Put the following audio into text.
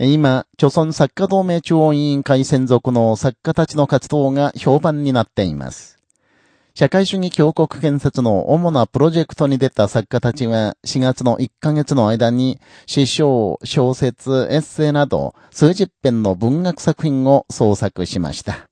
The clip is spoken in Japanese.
今、著村作家同盟中央委員会専属の作家たちの活動が評判になっています。社会主義強国建設の主なプロジェクトに出た作家たちは4月の1ヶ月の間に詩章、小説、エッセイなど数十編の文学作品を創作しました。